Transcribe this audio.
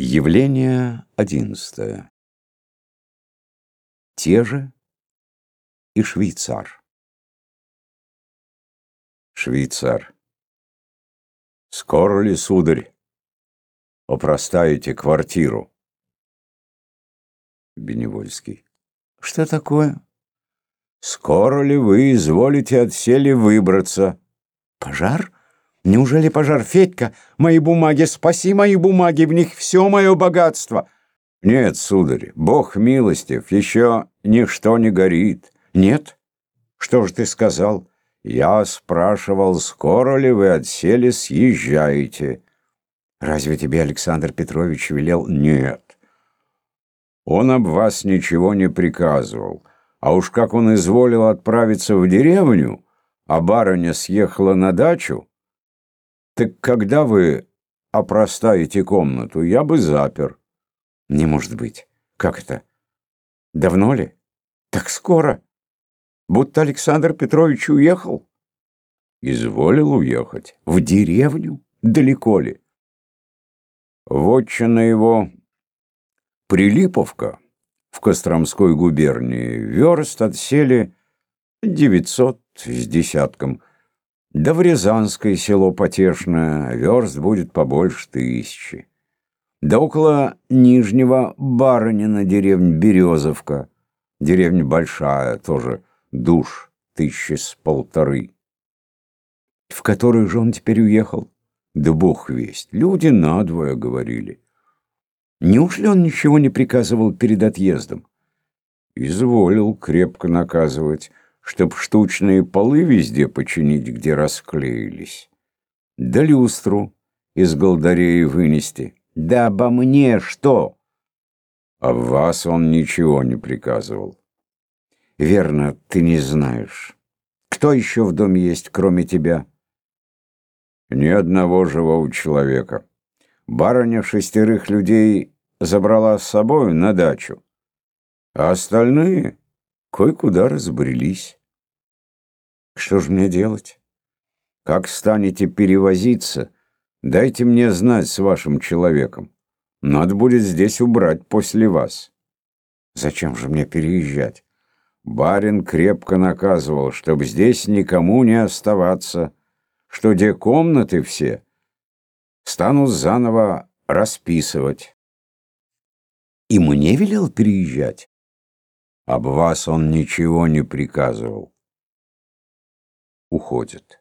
Явление одиннадцатое. Те же и швейцар. Швейцар. Скоро ли, сударь, опростаете квартиру? Беневольский. Что такое? Скоро ли вы изволите от сели выбраться? Пожар? Неужели пожар, Федька? Мои бумаги, спаси мои бумаги, в них все мое богатство. Нет, сударь, Бог милостив, еще ничто не горит. Нет? Что же ты сказал? Я спрашивал, скоро ли вы отсели съезжаете. Разве тебе Александр Петрович велел? Нет. Он об вас ничего не приказывал. А уж как он изволил отправиться в деревню, а барыня съехала на дачу, так когда вы опростаете комнату, я бы запер. Не может быть. Как это? Давно ли? Так скоро. Будто Александр Петрович уехал. Изволил уехать. В деревню? Далеко ли? Вотчина его Прилиповка в Костромской губернии. Верст отсели девятьсот с десятком. Да в Рязанское село Потешное верст будет побольше тысячи. Да около Нижнего Барынина деревня Березовка. Деревня большая, тоже душ тысячи с полторы. В который же он теперь уехал? Да бог весть. Люди надвое говорили. Неужели он ничего не приказывал перед отъездом? Изволил крепко наказывать чтоб штучные полы везде починить, где расклеились. Да люстру из голдареи вынести. Да обо мне что? А вас он ничего не приказывал. Верно, ты не знаешь. Кто еще в доме есть, кроме тебя? Ни одного живого человека. Барыня шестерых людей забрала с собой на дачу, а остальные кое-куда разбрелись. Что же мне делать? Как станете перевозиться, дайте мне знать с вашим человеком. Надо будет здесь убрать после вас. Зачем же мне переезжать? Барин крепко наказывал, чтобы здесь никому не оставаться, что где комнаты все станут заново расписывать. И мне велел переезжать? Об вас он ничего не приказывал уходит.